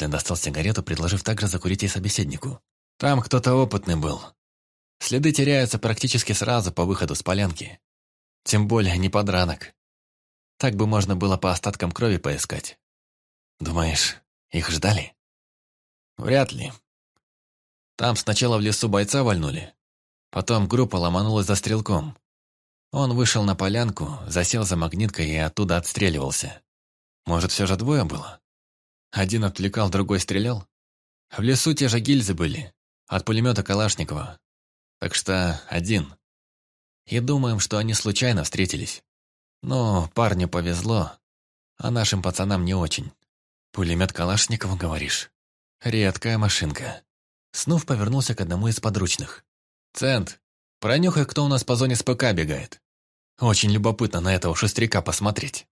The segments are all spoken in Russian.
После достал сигарету, предложив также закурить и собеседнику. Там кто-то опытный был. Следы теряются практически сразу по выходу с полянки. Тем более не подранок. Так бы можно было по остаткам крови поискать. Думаешь, их ждали? Вряд ли. Там сначала в лесу бойца вальнули. Потом группа ломанулась за стрелком. Он вышел на полянку, засел за магниткой и оттуда отстреливался. Может, все же двое было? Один отвлекал, другой стрелял? В лесу те же гильзы были, от пулемета Калашникова. Так что один. И думаем, что они случайно встретились. Но парню повезло, а нашим пацанам не очень. Пулемет Калашникова, говоришь? Редкая машинка. Снув повернулся к одному из подручных. «Цент, пронюхай, кто у нас по зоне с ПК бегает. Очень любопытно на этого шустряка посмотреть».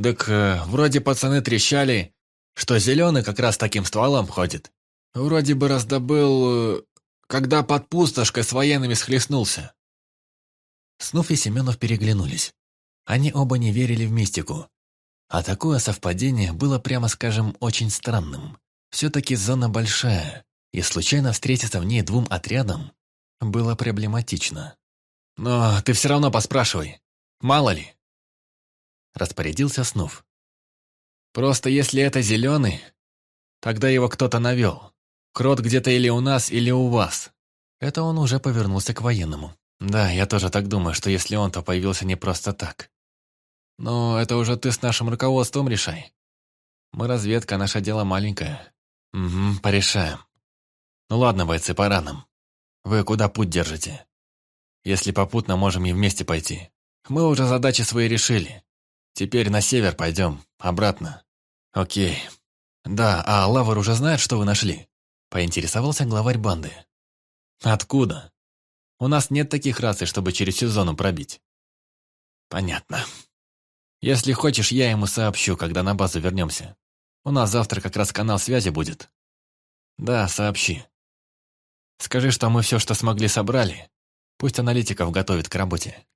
«Так э, вроде пацаны трещали, что зеленый как раз таким стволом ходит. Вроде бы раздобыл, э, когда под пустошкой с военными схлестнулся». Снув и Семенов переглянулись. Они оба не верили в мистику. А такое совпадение было, прямо скажем, очень странным. Все-таки зона большая, и случайно встретиться в ней двум отрядам было проблематично. «Но ты все равно поспрашивай. Мало ли». Распорядился Снув. «Просто если это зеленый, тогда его кто-то навел. Крот где-то или у нас, или у вас». Это он уже повернулся к военному. «Да, я тоже так думаю, что если он, то появился не просто так. Но это уже ты с нашим руководством решай. Мы разведка, наше дело маленькое. Угу, порешаем. Ну ладно, бойцы, пора нам. Вы куда путь держите? Если попутно, можем и вместе пойти. Мы уже задачи свои решили. Теперь на север пойдем, обратно. Окей. Да, а Лавр уже знает, что вы нашли? Поинтересовался главарь банды. Откуда? У нас нет таких раций, чтобы через всю зону пробить. Понятно. Если хочешь, я ему сообщу, когда на базу вернемся. У нас завтра как раз канал связи будет. Да, сообщи. Скажи, что мы все, что смогли, собрали. Пусть аналитиков готовит к работе.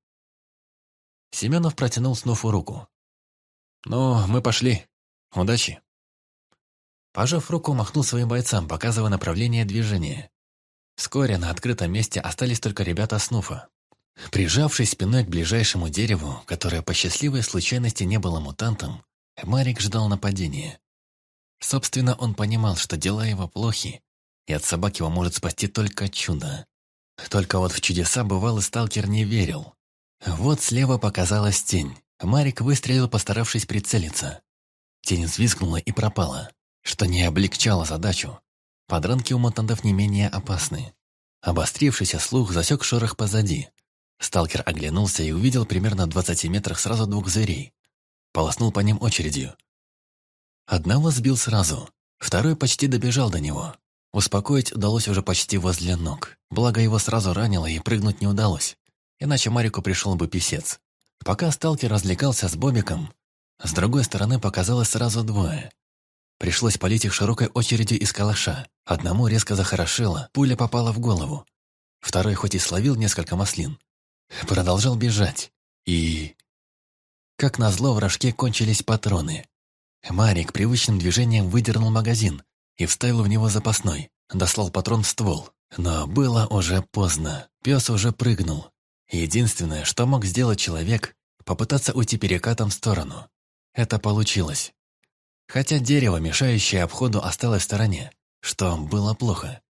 Семенов протянул Снуфу руку. «Ну, мы пошли. Удачи». Пожав руку, махнул своим бойцам, показывая направление движения. Вскоре на открытом месте остались только ребята Снуфа. Прижавшись спиной к ближайшему дереву, которое по счастливой случайности не было мутантом, Марик ждал нападения. Собственно, он понимал, что дела его плохи, и от собак его может спасти только чудо. Только вот в чудеса бывалый сталкер не верил. Вот слева показалась тень. Марик выстрелил, постаравшись прицелиться. Тень взвизгнула и пропала, что не облегчало задачу. Подранки у мутантов не менее опасны. Обострившийся слух засек шорох позади. Сталкер оглянулся и увидел примерно в 20 метрах сразу двух зверей. Полоснул по ним очередью. Одного сбил сразу, второй почти добежал до него. Успокоить удалось уже почти возле ног. Благо его сразу ранило и прыгнуть не удалось. Иначе Марику пришел бы писец. Пока сталкер развлекался с Бобиком, с другой стороны показалось сразу двое. Пришлось полить их широкой очередью из калаша. Одному резко захорошило, пуля попала в голову. Второй хоть и словил несколько маслин, продолжал бежать. И... Как назло, в рожке кончились патроны. Марик привычным движением выдернул магазин и вставил в него запасной, дослал патрон в ствол. Но было уже поздно, пес уже прыгнул. Единственное, что мог сделать человек, попытаться уйти перекатом в сторону. Это получилось. Хотя дерево, мешающее обходу, осталось в стороне, что было плохо.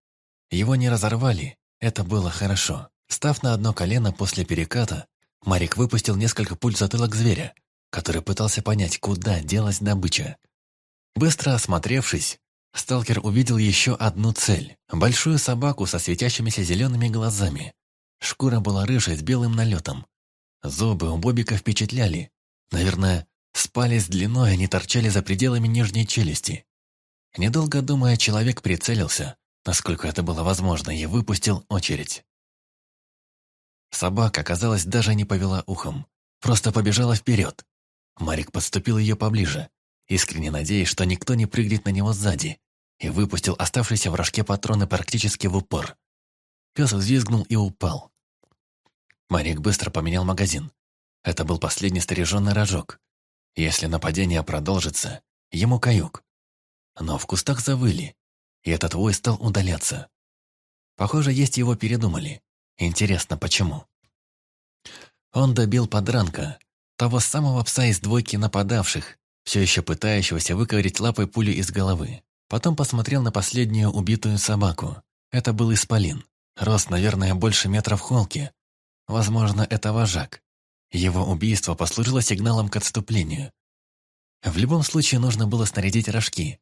Его не разорвали, это было хорошо. Став на одно колено после переката, Марик выпустил несколько пуль затылок зверя, который пытался понять, куда делась добыча. Быстро осмотревшись, сталкер увидел еще одну цель – большую собаку со светящимися зелеными глазами. Шкура была рыжей с белым налетом. Зубы у Бобика впечатляли. Наверное, спали с длиной, они торчали за пределами нижней челюсти. Недолго думая, человек прицелился, насколько это было возможно, и выпустил очередь. Собака, казалось, даже не повела ухом. Просто побежала вперед. Марик подступил ее поближе, искренне надеясь, что никто не прыгнет на него сзади, и выпустил оставшиеся в рожке патроны практически в упор. Пес взвизгнул и упал. Марик быстро поменял магазин. Это был последний стороженный рожок. Если нападение продолжится, ему каюк. но в кустах завыли, и этот вой стал удаляться. Похоже, есть его передумали. Интересно, почему? Он добил подранка, того самого пса из двойки нападавших, все еще пытающегося выковырить лапой пулю из головы. Потом посмотрел на последнюю убитую собаку. Это был исполин. Рост, наверное, больше метра в холке. Возможно, это вожак. Его убийство послужило сигналом к отступлению. В любом случае нужно было снарядить рожки.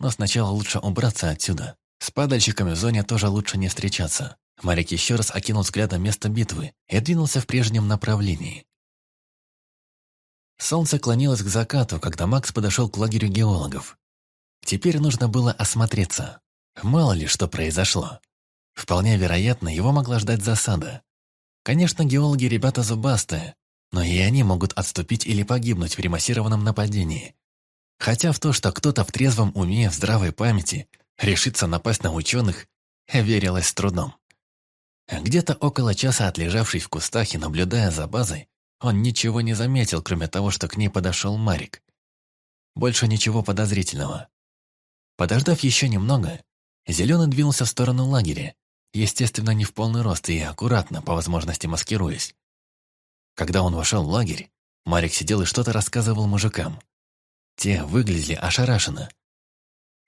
Но сначала лучше убраться отсюда. С падальщиками в зоне тоже лучше не встречаться. Марик еще раз окинул взглядом место битвы и двинулся в прежнем направлении. Солнце клонилось к закату, когда Макс подошел к лагерю геологов. Теперь нужно было осмотреться. Мало ли что произошло. Вполне вероятно, его могла ждать засада. Конечно, геологи ребята зубастые, но и они могут отступить или погибнуть при массированном нападении. Хотя в то, что кто-то в трезвом уме, в здравой памяти, решится напасть на ученых, верилось с трудом. Где-то около часа отлежавшись в кустах и наблюдая за базой, он ничего не заметил, кроме того, что к ней подошел Марик. Больше ничего подозрительного. Подождав еще немного, Зеленый двинулся в сторону лагеря, естественно, не в полный рост и аккуратно, по возможности маскируясь. Когда он вошел в лагерь, Марик сидел и что-то рассказывал мужикам. Те выглядели ошарашенно.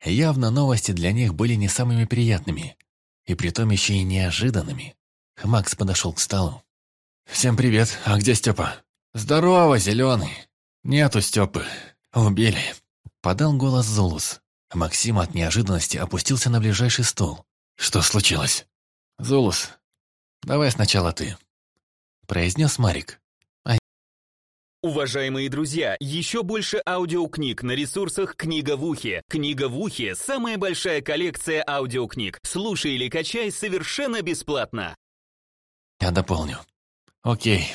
Явно новости для них были не самыми приятными, и притом еще и неожиданными. Макс подошел к столу. «Всем привет, а где Степа?» «Здорово, Зеленый!» «Нету Степы, убили!» Подал голос Зулус. Максим от неожиданности опустился на ближайший стол. «Что случилось?» «Зулус, давай сначала ты», — произнес Марик. А... Уважаемые друзья, еще больше аудиокниг на ресурсах «Книга в ухе». «Книга в ухе» — самая большая коллекция аудиокниг. Слушай или качай совершенно бесплатно. Я дополню. Окей.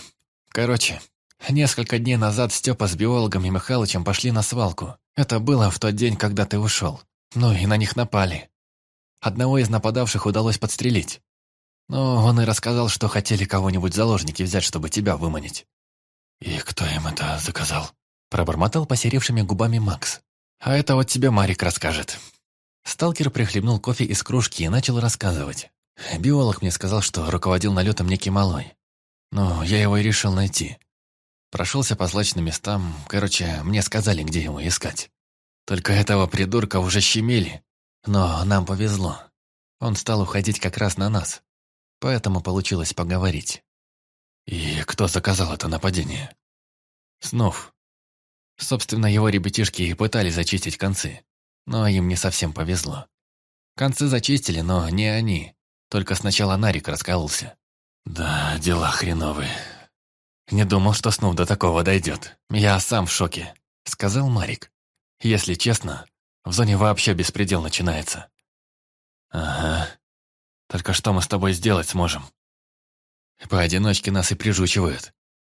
Короче, несколько дней назад Степа с биологом и Михалычем пошли на свалку. Это было в тот день, когда ты ушел. Ну и на них напали. Одного из нападавших удалось подстрелить. Но он и рассказал, что хотели кого-нибудь заложники взять, чтобы тебя выманить. «И кто им это заказал?» Пробормотал посеревшими губами Макс. «А это вот тебе Марик расскажет». Сталкер прихлебнул кофе из кружки и начал рассказывать. Биолог мне сказал, что руководил налетом некий малой. Но я его и решил найти. Прошелся по злачным местам. Короче, мне сказали, где его искать. Только этого придурка уже щемили. Но нам повезло. Он стал уходить как раз на нас. Поэтому получилось поговорить. И кто заказал это нападение? Снов. Собственно, его ребятишки и пытались зачистить концы. Но им не совсем повезло. Концы зачистили, но не они. Только сначала Нарик раскололся. Да, дела хреновые. «Не думал, что снова до такого дойдет. Я сам в шоке», — сказал Марик. «Если честно, в зоне вообще беспредел начинается». «Ага. Только что мы с тобой сделать сможем?» «Поодиночке нас и прижучивают,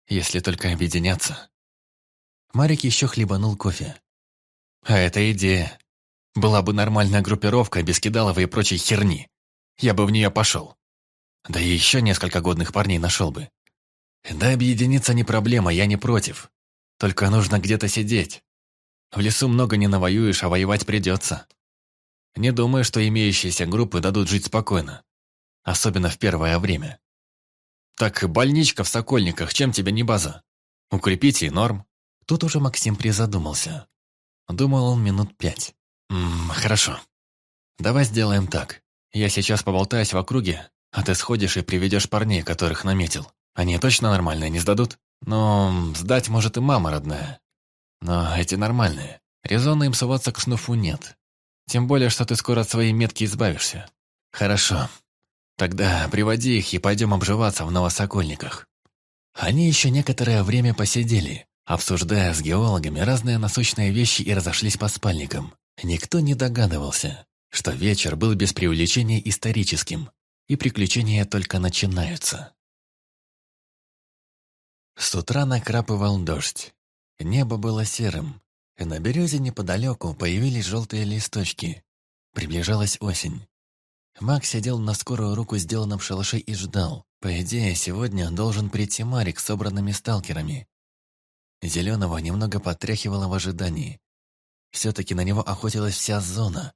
если только объединяться». Марик еще хлебанул кофе. «А это идея. Была бы нормальная группировка без кидалова и прочей херни. Я бы в нее пошел. Да и еще несколько годных парней нашел бы. Да, объединиться не проблема, я не против. Только нужно где-то сидеть. В лесу много не навоюешь, а воевать придется. Не думаю, что имеющиеся группы дадут жить спокойно. Особенно в первое время. Так, больничка в Сокольниках, чем тебе не база? Укрепите и норм. Тут уже Максим призадумался. Думал он минут пять. М -м, хорошо. Давай сделаем так. Я сейчас поболтаюсь в округе, а ты сходишь и приведешь парней, которых наметил. Они точно нормальные не сдадут? Ну, сдать может и мама родная. Но эти нормальные. Резона им соваться к снуфу нет. Тем более, что ты скоро от своей метки избавишься. Хорошо. Тогда приводи их и пойдем обживаться в Новосокольниках. Они еще некоторое время посидели, обсуждая с геологами разные насущные вещи и разошлись по спальникам. Никто не догадывался, что вечер был без преувеличения историческим, и приключения только начинаются. С утра накрапывал дождь. Небо было серым, на березе неподалеку появились желтые листочки. Приближалась осень. Мак сидел на скорую руку сделанном шалаше и ждал. По идее, сегодня должен прийти Марик с собранными сталкерами. Зеленого немного потряхивало в ожидании. Все-таки на него охотилась вся зона.